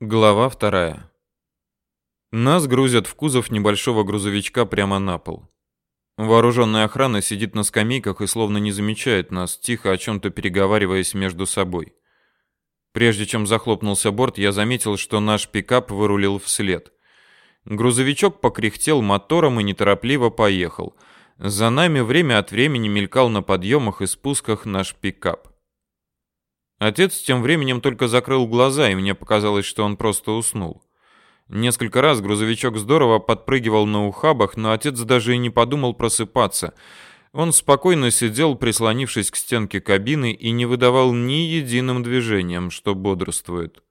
Глава вторая. Нас грузят в кузов небольшого грузовичка прямо на пол. Вооруженная охрана сидит на скамейках и словно не замечает нас, тихо о чем-то переговариваясь между собой. Прежде чем захлопнулся борт, я заметил, что наш пикап вырулил вслед. Грузовичок покряхтел мотором и неторопливо поехал. За нами время от времени мелькал на подъемах и спусках наш пикап. Отец тем временем только закрыл глаза, и мне показалось, что он просто уснул. Несколько раз грузовичок здорово подпрыгивал на ухабах, но отец даже и не подумал просыпаться. Он спокойно сидел, прислонившись к стенке кабины, и не выдавал ни единым движением, что бодрствует.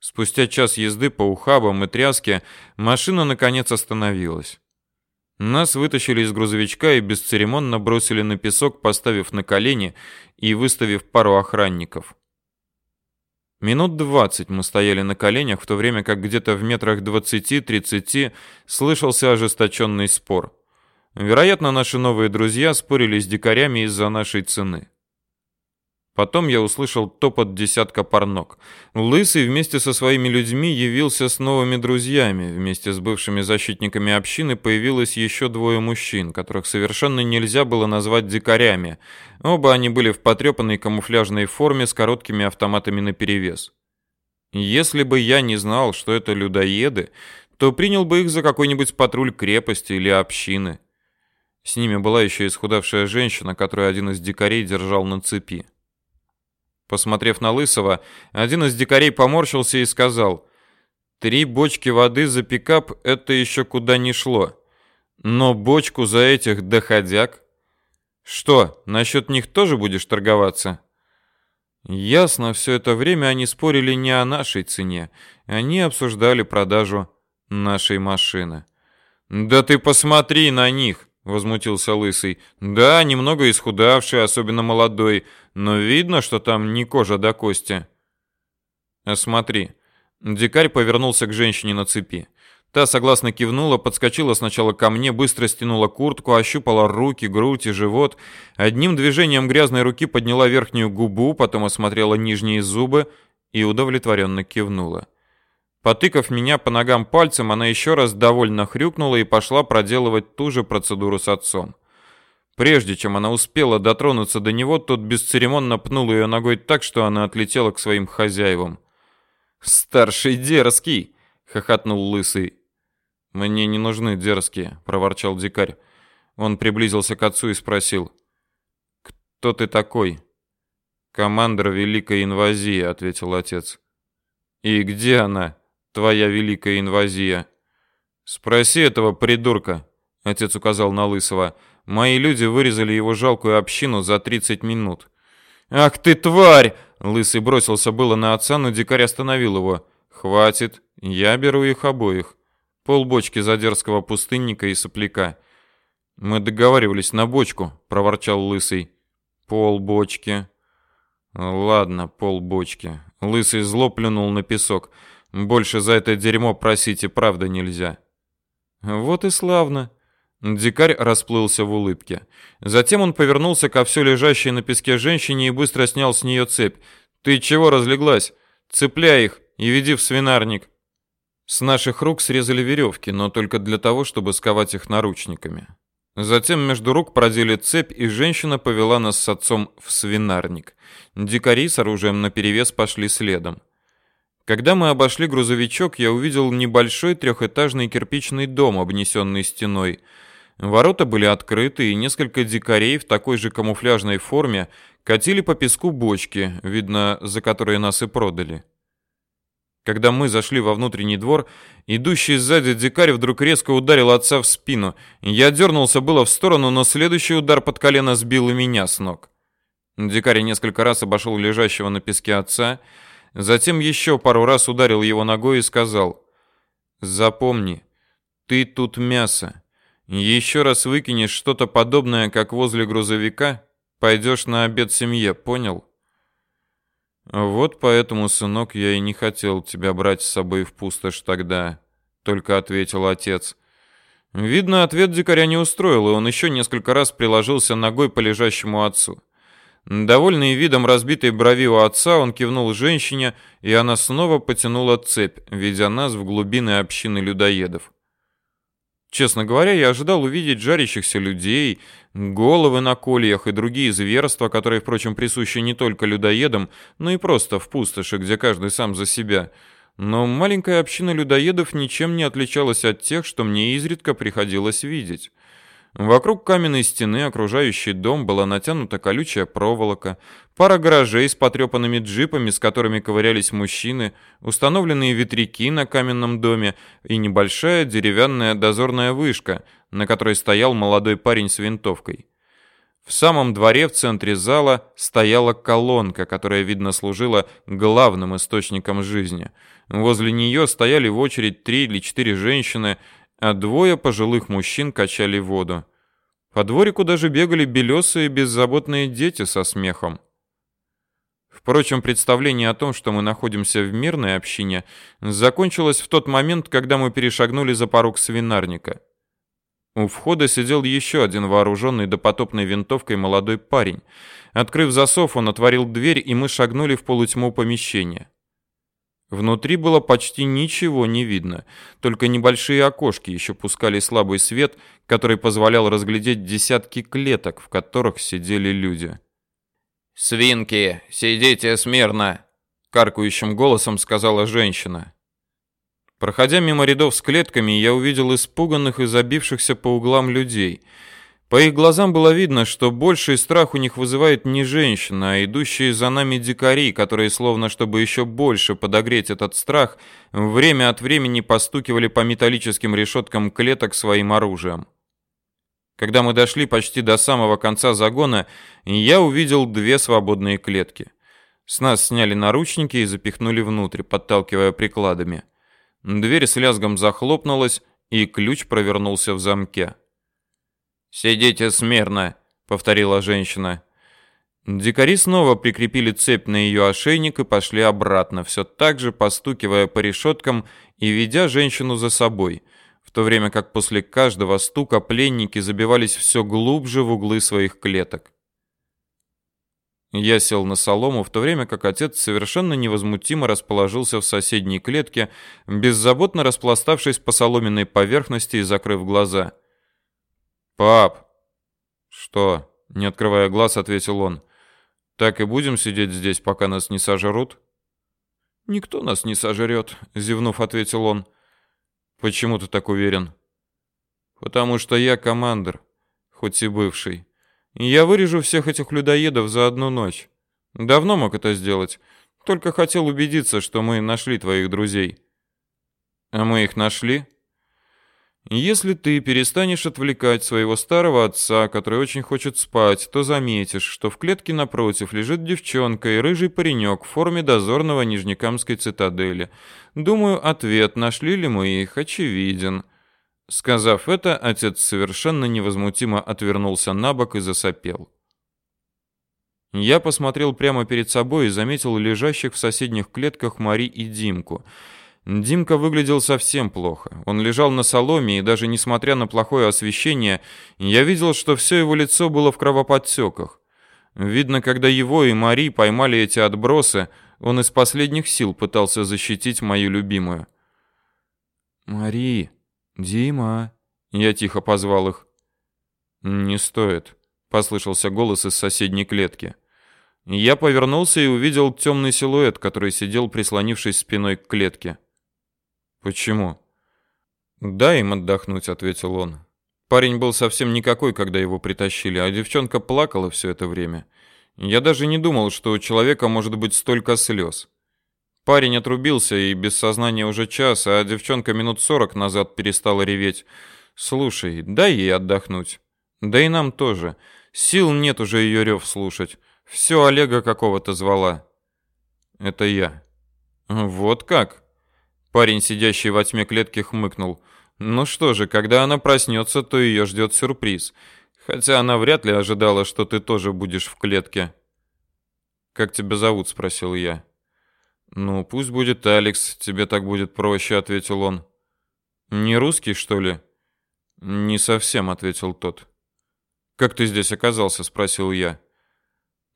Спустя час езды по ухабам и тряске машина наконец остановилась. Нас вытащили из грузовичка и бесцеремонно бросили на песок, поставив на колени и выставив пару охранников. Минут двадцать мы стояли на коленях, в то время как где-то в метрах двадцати-тридцати слышался ожесточенный спор. Вероятно, наши новые друзья спорили с дикарями из-за нашей цены. Потом я услышал топот десятка парнок. Лысый вместе со своими людьми явился с новыми друзьями. Вместе с бывшими защитниками общины появилось еще двое мужчин, которых совершенно нельзя было назвать дикарями. Оба они были в потрепанной камуфляжной форме с короткими автоматами наперевес. Если бы я не знал, что это людоеды, то принял бы их за какой-нибудь патруль крепости или общины. С ними была еще исхудавшая женщина, которую один из дикарей держал на цепи. Посмотрев на Лысого, один из дикарей поморщился и сказал, «Три бочки воды за пикап — это еще куда ни шло. Но бочку за этих доходяг? Что, насчет них тоже будешь торговаться?» Ясно, все это время они спорили не о нашей цене. Они обсуждали продажу нашей машины. «Да ты посмотри на них!» Возмутился лысый. Да, немного исхудавший, особенно молодой, но видно, что там не кожа до кости. А смотри. Дикарь повернулся к женщине на цепи. Та согласно кивнула, подскочила сначала ко мне, быстро стянула куртку, ощупала руки, грудь и живот. Одним движением грязной руки подняла верхнюю губу, потом осмотрела нижние зубы и удовлетворенно кивнула. Потыкав меня по ногам пальцем, она еще раз довольно хрюкнула и пошла проделывать ту же процедуру с отцом. Прежде чем она успела дотронуться до него, тот бесцеремонно пнул ее ногой так, что она отлетела к своим хозяевам. «Старший дерзкий!» — хохотнул лысый. «Мне не нужны дерзкие», — проворчал дикарь. Он приблизился к отцу и спросил. «Кто ты такой?» «Командор Великой Инвазии», — ответил отец. «И где она?» Твоя великая инвазия. Спроси этого придурка, отец указал на Лысого. Мои люди вырезали его жалкую общину за 30 минут. Ах ты тварь! Лысый бросился было на отца, но дикарь остановил его. Хватит, я беру их обоих. Полбочки за дерзкого пустынника и сопляка. Мы договаривались на бочку, проворчал Лысый. Полбочки. Ладно, полбочки. Лысый зло плюнул на песок. Больше за это дерьмо просить и правда нельзя. Вот и славно. Дикарь расплылся в улыбке. Затем он повернулся ко все лежащей на песке женщине и быстро снял с нее цепь. «Ты чего разлеглась? Цепляй их и веди в свинарник». С наших рук срезали веревки, но только для того, чтобы сковать их наручниками. Затем между рук продели цепь, и женщина повела нас с отцом в свинарник. Дикари с оружием наперевес пошли следом. Когда мы обошли грузовичок, я увидел небольшой трехэтажный кирпичный дом, обнесенный стеной. Ворота были открыты, и несколько дикарей в такой же камуфляжной форме катили по песку бочки, видно, за которые нас и продали. Когда мы зашли во внутренний двор, идущий сзади дикарь вдруг резко ударил отца в спину. Я дернулся было в сторону, но следующий удар под колено сбил и меня с ног. Дикарь несколько раз обошел лежащего на песке отца, Затем еще пару раз ударил его ногой и сказал: "Запомни, ты тут мясо. Еще раз выкинешь что-то подобное, как возле грузовика, пойдешь на обед семье, понял?" Вот поэтому, сынок, я и не хотел тебя брать с собой в пустошь тогда, только ответил отец. Видно, ответ дикаря не устроил, и он еще несколько раз приложился ногой по лежащему отцу. Довольный видом разбитой брови у отца, он кивнул женщине, и она снова потянула цепь, ведя нас в глубины общины людоедов. Честно говоря, я ожидал увидеть жарящихся людей, головы на кольях и другие зверства, которые, впрочем, присущи не только людоедам, но и просто в пустоши, где каждый сам за себя. Но маленькая община людоедов ничем не отличалась от тех, что мне изредка приходилось видеть. Вокруг каменной стены, окружающей дом, была натянута колючая проволока, пара гаражей с потрепанными джипами, с которыми ковырялись мужчины, установленные ветряки на каменном доме и небольшая деревянная дозорная вышка, на которой стоял молодой парень с винтовкой. В самом дворе в центре зала стояла колонка, которая, видно, служила главным источником жизни. Возле нее стояли в очередь три или четыре женщины, а двое пожилых мужчин качали воду. По дворику даже бегали белесые беззаботные дети со смехом. Впрочем, представление о том, что мы находимся в мирной общине, закончилось в тот момент, когда мы перешагнули за порог свинарника. У входа сидел еще один вооруженный допотопной винтовкой молодой парень. Открыв засов, он отворил дверь, и мы шагнули в полутьму помещения. Внутри было почти ничего не видно, только небольшие окошки еще пускали слабый свет, который позволял разглядеть десятки клеток, в которых сидели люди. «Свинки, сидите смирно!» — каркающим голосом сказала женщина. Проходя мимо рядов с клетками, я увидел испуганных и забившихся по углам людей — по их глазам было видно, что больший страх у них вызывает не женщина, а идущие за нами дикари, которые, словно чтобы еще больше подогреть этот страх, время от времени постукивали по металлическим решеткам клеток своим оружием. Когда мы дошли почти до самого конца загона, я увидел две свободные клетки. С нас сняли наручники и запихнули внутрь, подталкивая прикладами. Дверь с лязгом захлопнулась, и ключ провернулся в замке. «Сидите смирно», — повторила женщина. Дикари снова прикрепили цепь на ее ошейник и пошли обратно, все так же постукивая по решеткам и ведя женщину за собой, в то время как после каждого стука пленники забивались все глубже в углы своих клеток. Я сел на солому, в то время как отец совершенно невозмутимо расположился в соседней клетке, беззаботно распластавшись по соломенной поверхности и закрыв глаза — «Пап!» «Что?» — не открывая глаз, ответил он. «Так и будем сидеть здесь, пока нас не сожрут?» «Никто нас не сожрет», — зевнув, ответил он. «Почему ты так уверен?» «Потому что я командир, хоть и бывший. Я вырежу всех этих людоедов за одну ночь. Давно мог это сделать, только хотел убедиться, что мы нашли твоих друзей». «А мы их нашли?» Если ты перестанешь отвлекать своего старого отца, который очень хочет спать, то заметишь, что в клетке напротив лежит девчонка и рыжий паренек в форме дозорного Нижнекамской цитадели. Думаю, ответ, нашли ли мы их, очевиден. Сказав это, отец совершенно невозмутимо отвернулся на бок и засопел. Я посмотрел прямо перед собой и заметил лежащих в соседних клетках Мари и Димку — Димка выглядел совсем плохо. Он лежал на соломе, и даже несмотря на плохое освещение, я видел, что все его лицо было в кровоподтеках. Видно, когда его и Мари поймали эти отбросы, он из последних сил пытался защитить мою любимую. «Мари! Дима!» Я тихо позвал их. «Не стоит», — послышался голос из соседней клетки. Я повернулся и увидел темный силуэт, который сидел, прислонившись спиной к клетке. Почему? Дай им отдохнуть, ответил он. Парень был совсем никакой, когда его притащили, а девчонка плакала все это время. Я даже не думал, что у человека может быть столько слез. Парень отрубился и без сознания уже час, а девчонка минут сорок назад перестала реветь. Слушай, дай ей отдохнуть. Да и нам тоже. Сил нет уже ее рев слушать. Все Олега какого-то звала. Это я. Вот как? Парень, сидящий во тьме клетки, хмыкнул. Ну что же, когда она проснется, то ее ждет сюрприз. Хотя она вряд ли ожидала, что ты тоже будешь в клетке. Как тебя зовут, спросил я. Ну, пусть будет Алекс, тебе так будет проще, ответил он. Не русский, что ли? Не совсем, ответил тот. Как ты здесь оказался, спросил я.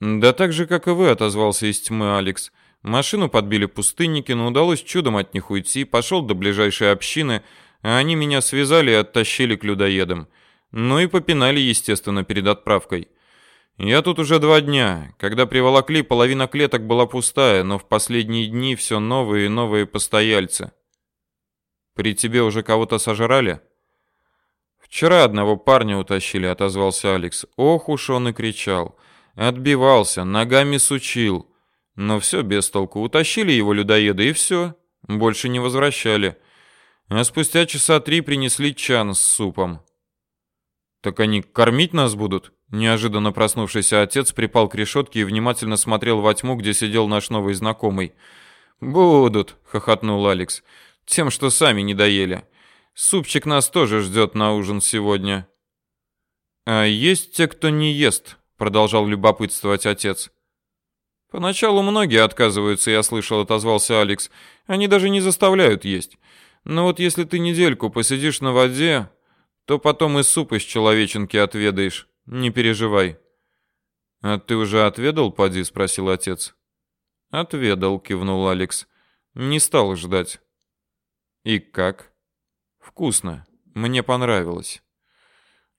Да так же, как и вы, отозвался из тьмы Алекс. Машину подбили пустынники, но удалось чудом от них уйти. Пошел до ближайшей общины, а они меня связали и оттащили к людоедам. Ну и попинали, естественно, перед отправкой. Я тут уже два дня. Когда приволокли, половина клеток была пустая, но в последние дни все новые и новые постояльцы. При тебе уже кого-то сожрали? Вчера одного парня утащили, отозвался Алекс. Ох уж он и кричал. Отбивался, ногами сучил. Но все без толку. Утащили его людоеды и все. Больше не возвращали. А спустя часа три принесли чан с супом. Так они кормить нас будут? Неожиданно проснувшийся отец припал к решетке и внимательно смотрел во тьму, где сидел наш новый знакомый. «Будут», — хохотнул Алекс, — «тем, что сами не доели. Супчик нас тоже ждет на ужин сегодня». «А есть те, кто не ест», — продолжал любопытствовать отец. «Поначалу многие отказываются, я слышал», — отозвался Алекс. «Они даже не заставляют есть. Но вот если ты недельку посидишь на воде, то потом и суп из человеченки отведаешь. Не переживай. А ты уже отведал, поди, спросил отец. Отведал, кивнул Алекс. Не стал ждать. И как? Вкусно. Мне понравилось.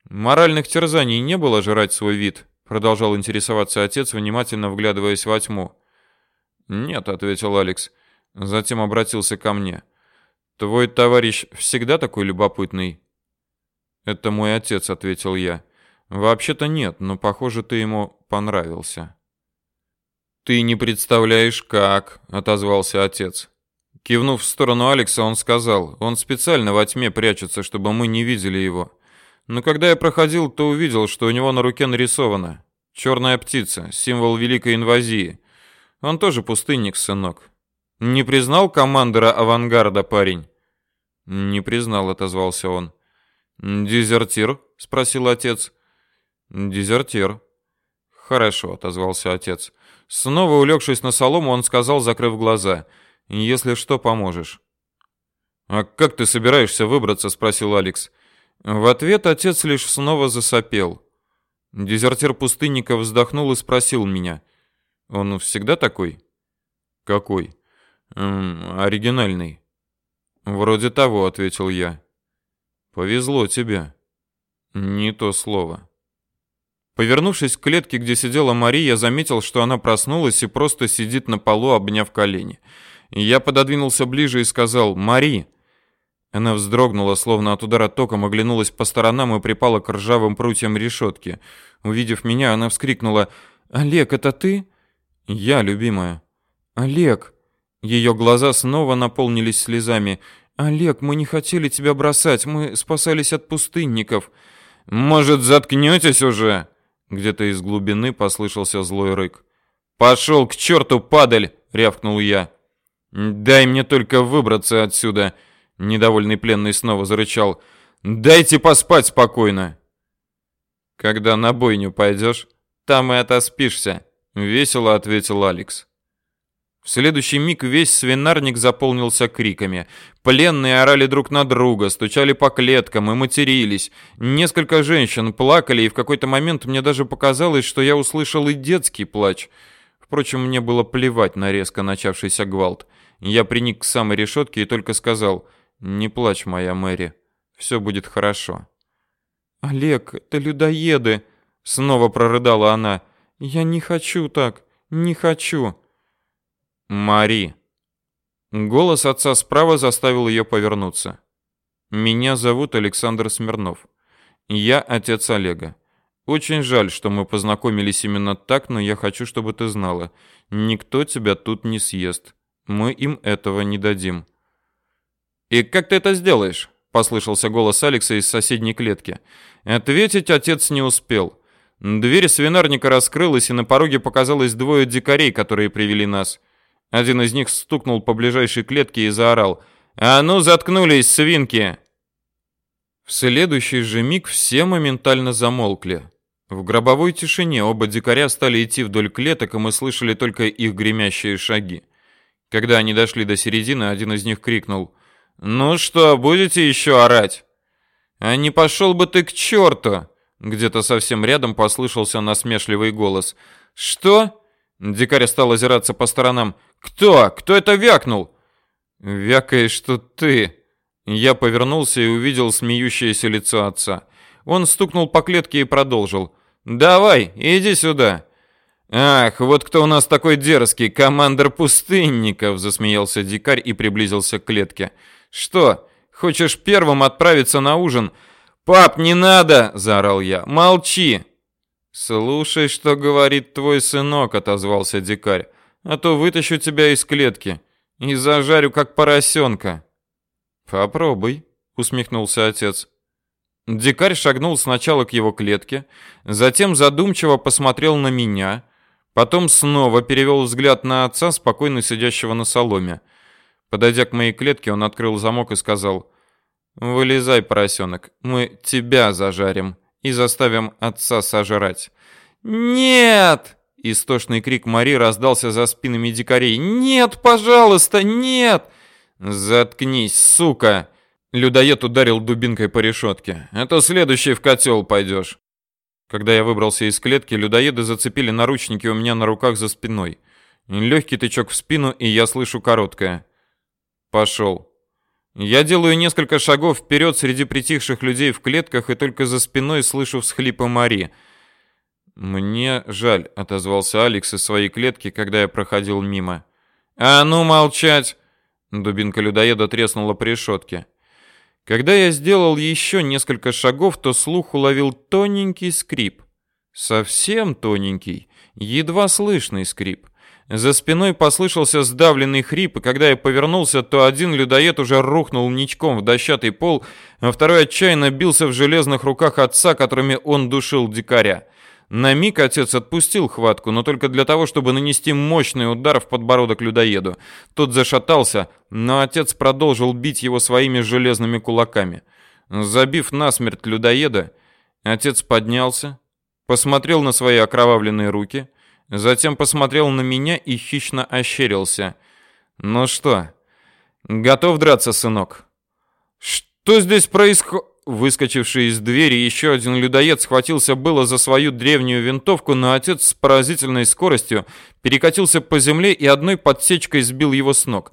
Моральных терзаний не было жрать свой вид, продолжал интересоваться отец, внимательно вглядываясь во тьму. Нет, ответил Алекс. Затем обратился ко мне. Твой товарищ всегда такой любопытный. Это мой отец, ответил я. Вообще-то нет, но похоже, ты ему понравился. Ты не представляешь как, отозвался отец. Кивнув в сторону Алекса, он сказал: "Он специально во тьме прячется, чтобы мы не видели его. Но когда я проходил, то увидел, что у него на руке нарисовано черная птица, символ великой инвазии. Он тоже пустынник, сынок. Не признал командира авангарда, парень?" "Не признал", отозвался он. «Дезертир?» — спросил отец. «Дезертир». «Хорошо», — отозвался отец. Снова улегшись на солому, он сказал, закрыв глаза. «Если что, поможешь». «А как ты собираешься выбраться?» — спросил Алекс. В ответ отец лишь снова засопел. Дезертир пустынника вздохнул и спросил меня. «Он всегда такой?» «Какой?» «Эм, «Оригинальный». «Вроде того», — ответил я. Повезло тебе. Не то слово. Повернувшись к клетке, где сидела Мария, заметил, что она проснулась и просто сидит на полу, обняв колени. Я пододвинулся ближе и сказал: "Мари". Она вздрогнула, словно от удара током, оглянулась по сторонам и припала к ржавым прутьям решетки. Увидев меня, она вскрикнула: "Олег, это ты?" "Я, любимая". "Олег". Ее глаза снова наполнились слезами. Олег, мы не хотели тебя бросать, мы спасались от пустынников. Может, заткнетесь уже? Где-то из глубины послышался злой рык. Пошел к черту, падаль, рявкнул я. Дай мне только выбраться отсюда, недовольный пленный снова зарычал. Дайте поспать спокойно. Когда на бойню пойдешь, там и отоспишься, весело ответил Алекс. В следующий миг весь свинарник заполнился криками. Пленные орали друг на друга, стучали по клеткам и матерились. Несколько женщин плакали, и в какой-то момент мне даже показалось, что я услышал и детский плач. Впрочем, мне было плевать на резко начавшийся гвалт. Я приник к самой решетке и только сказал «Не плачь, моя Мэри, все будет хорошо». «Олег, это людоеды!» — снова прорыдала она. «Я не хочу так, не хочу!» Мари. Голос отца справа заставил ее повернуться. Меня зовут Александр Смирнов. Я отец Олега. Очень жаль, что мы познакомились именно так, но я хочу, чтобы ты знала, никто тебя тут не съест. Мы им этого не дадим. И как ты это сделаешь? послышался голос Алекса из соседней клетки. Ответить отец не успел. Дверь свинарника раскрылась, и на пороге показалось двое дикарей, которые привели нас. Один из них стукнул по ближайшей клетке и заорал: "А ну заткнулись, свинки!" В следующий же миг все моментально замолкли. В гробовой тишине оба дикаря стали идти вдоль клеток, и мы слышали только их гремящие шаги. Когда они дошли до середины, один из них крикнул: "Ну что, будете еще орать?" "А не пошел бы ты к черту!» Где-то совсем рядом послышался насмешливый голос. «Что?» Дикарь стал озираться по сторонам. «Кто? Кто это вякнул?» «Вякаешь, что ты...» Я повернулся и увидел смеющееся лицо отца. Он стукнул по клетке и продолжил. «Давай, иди сюда!» «Ах, вот кто у нас такой дерзкий, командир пустынников!» Засмеялся дикарь и приблизился к клетке. «Что, хочешь первым отправиться на ужин?» «Пап, не надо!» – заорал я. «Молчи!» «Слушай, что говорит твой сынок», – отозвался дикарь. «А то вытащу тебя из клетки и зажарю, как поросенка». «Попробуй», — усмехнулся отец. Дикарь шагнул сначала к его клетке, затем задумчиво посмотрел на меня, потом снова перевел взгляд на отца, спокойно сидящего на соломе. Подойдя к моей клетке, он открыл замок и сказал, «Вылезай, поросенок, мы тебя зажарим и заставим отца сожрать». «Нет!» — истошный крик Мари раздался за спинами дикарей. «Нет, пожалуйста, нет!» «Заткнись, сука!» Людоед ударил дубинкой по решетке. «Это следующий в котел пойдешь». Когда я выбрался из клетки, людоеды зацепили наручники у меня на руках за спиной. Легкий тычок в спину, и я слышу короткое. «Пошел». Я делаю несколько шагов вперед среди притихших людей в клетках и только за спиной слышу всхлипы Мари. «Мне жаль», — отозвался Алекс из своей клетки, когда я проходил мимо. «А ну молчать!» Дубинка людоеда треснула по решетке. Когда я сделал еще несколько шагов, то слух уловил тоненький скрип. Совсем тоненький, едва слышный скрип. За спиной послышался сдавленный хрип, и когда я повернулся, то один людоед уже рухнул ничком в дощатый пол, а второй отчаянно бился в железных руках отца, которыми он душил дикаря. На миг отец отпустил хватку, но только для того, чтобы нанести мощный удар в подбородок людоеду. Тот зашатался, но отец продолжил бить его своими железными кулаками. Забив насмерть людоеда, отец поднялся, посмотрел на свои окровавленные руки, затем посмотрел на меня и хищно ощерился. «Ну что, готов драться, сынок?» «Что здесь происходит?» Выскочивший из двери еще один людоед схватился было за свою древнюю винтовку, но отец с поразительной скоростью перекатился по земле и одной подсечкой сбил его с ног.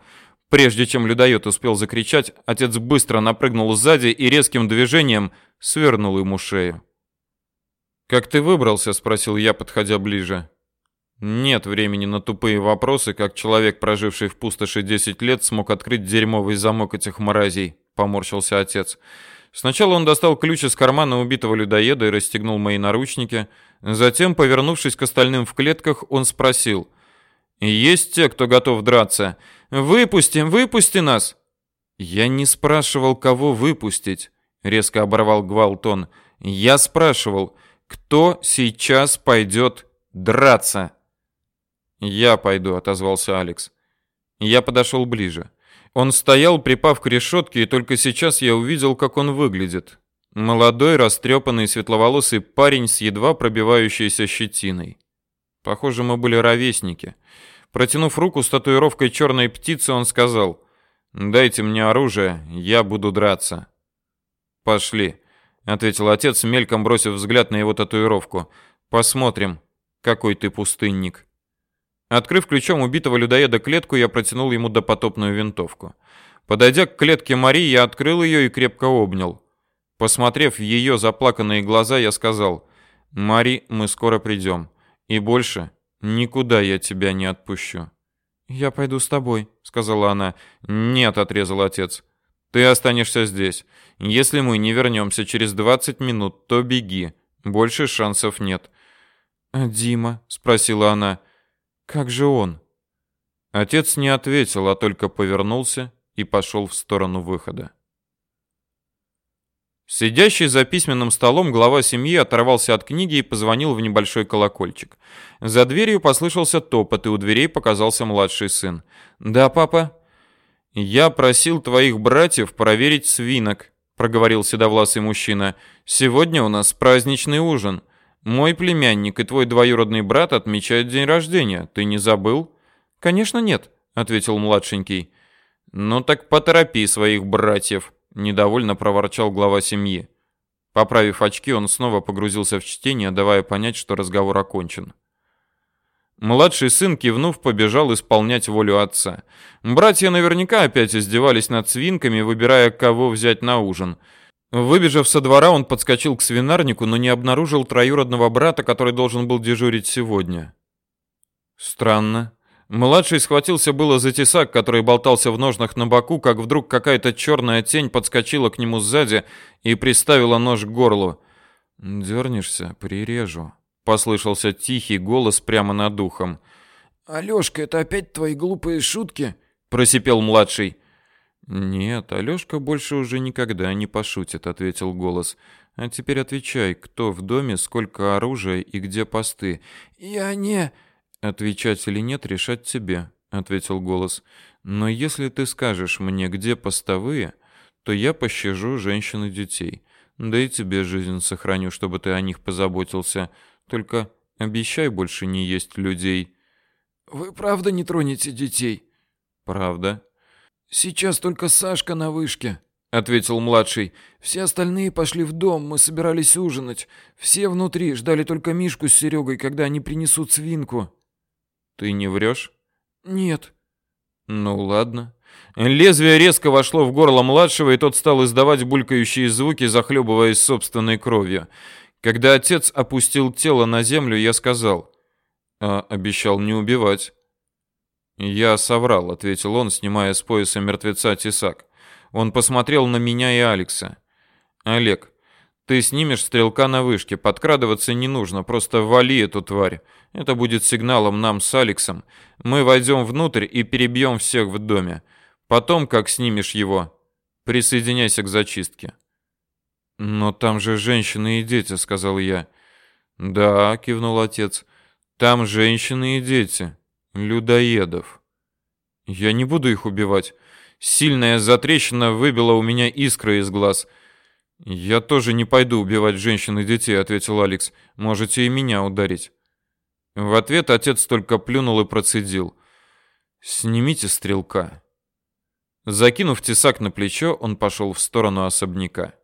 Прежде чем людоед успел закричать, отец быстро напрыгнул сзади и резким движением свернул ему шею. «Как ты выбрался?» — спросил я, подходя ближе. Нет времени на тупые вопросы, как человек, проживший в пустоши 10 лет, смог открыть дерьмовый замок этих мразей, поморщился отец. Сначала он достал ключ из кармана убитого людоеда и расстегнул мои наручники. Затем, повернувшись к остальным в клетках, он спросил. «Есть те, кто готов драться? Выпусти, выпусти нас!» «Я не спрашивал, кого выпустить», — резко оборвал Гвалтон. «Я спрашивал, кто сейчас пойдет драться?» «Я пойду», — отозвался Алекс. Я подошел ближе. Он стоял, припав к решетке, и только сейчас я увидел, как он выглядит. Молодой, растрепанный, светловолосый парень с едва пробивающейся щетиной. Похоже, мы были ровесники. Протянув руку с татуировкой черной птицы, он сказал, «Дайте мне оружие, я буду драться». «Пошли», — ответил отец, мельком бросив взгляд на его татуировку. «Посмотрим, какой ты пустынник». Открыв ключом убитого людоеда клетку, я протянул ему допотопную винтовку. Подойдя к клетке Марии, я открыл ее и крепко обнял. Посмотрев в ее заплаканные глаза, я сказал, «Мари, мы скоро придем, и больше никуда я тебя не отпущу». «Я пойду с тобой», — сказала она. «Нет», — отрезал отец. «Ты останешься здесь. Если мы не вернемся через 20 минут, то беги. Больше шансов нет». «А Дима?» — спросила она. Как же он? Отец не ответил, а только повернулся и пошел в сторону выхода. Сидящий за письменным столом глава семьи оторвался от книги и позвонил в небольшой колокольчик. За дверью послышался топот, и у дверей показался младший сын. «Да, папа?» «Я просил твоих братьев проверить свинок», — проговорил седовласый мужчина. «Сегодня у нас праздничный ужин. Мой племянник и твой двоюродный брат отмечают день рождения. Ты не забыл? Конечно, нет, ответил младшенький. Ну так поторопи своих братьев, недовольно проворчал глава семьи. Поправив очки, он снова погрузился в чтение, давая понять, что разговор окончен. Младший сын, кивнув, побежал исполнять волю отца. Братья наверняка опять издевались над свинками, выбирая, кого взять на ужин. Выбежав со двора, он подскочил к свинарнику, но не обнаружил троюродного брата, который должен был дежурить сегодня. Странно. Младший схватился было за тесак, который болтался в ножнах на боку, как вдруг какая-то черная тень подскочила к нему сзади и приставила нож к горлу. «Дернешься, прирежу», — послышался тихий голос прямо над ухом. «Алешка, это опять твои глупые шутки?» — просипел младший. «Нет, Алешка больше уже никогда не пошутит», — ответил голос. «А теперь отвечай, кто в доме, сколько оружия и где посты?» «Я не...» Отвечать или нет, решать тебе, ответил голос. Но если ты скажешь мне, где постовые, то я пощажу женщин и детей. Да и тебе жизнь сохраню, чтобы ты о них позаботился. Только обещай больше не есть людей. Вы правда не тронете детей? Правда. Сейчас только Сашка на вышке, ответил младший. Все остальные пошли в дом, мы собирались ужинать. Все внутри ждали только Мишку с Серегой, когда они принесут свинку. Ты не врешь? Нет. Ну ладно. Лезвие резко вошло в горло младшего, и тот стал издавать булькающие звуки, захлебываясь собственной кровью. Когда отец опустил тело на землю, я сказал: "А обещал не убивать". "Я соврал", ответил он, снимая с пояса мертвеца тесак. Он посмотрел на меня и Алекса. "Олег, ты снимешь стрелка на вышке, подкрадываться не нужно, просто вали эту тварь. Это будет сигналом нам с Алексом. Мы войдем внутрь и перебьем всех в доме. Потом, как снимешь его, присоединяйся к зачистке. Но там же женщины и дети, сказал я. Да, кивнул отец. Там женщины и дети, людоедов. Я не буду их убивать. Сильная затрещина выбила у меня искры из глаз. «Я тоже не пойду убивать женщин и детей», — ответил Алекс. «Можете и меня ударить». В ответ отец только плюнул и процедил. «Снимите стрелка». Закинув тесак на плечо, он пошел в сторону особняка.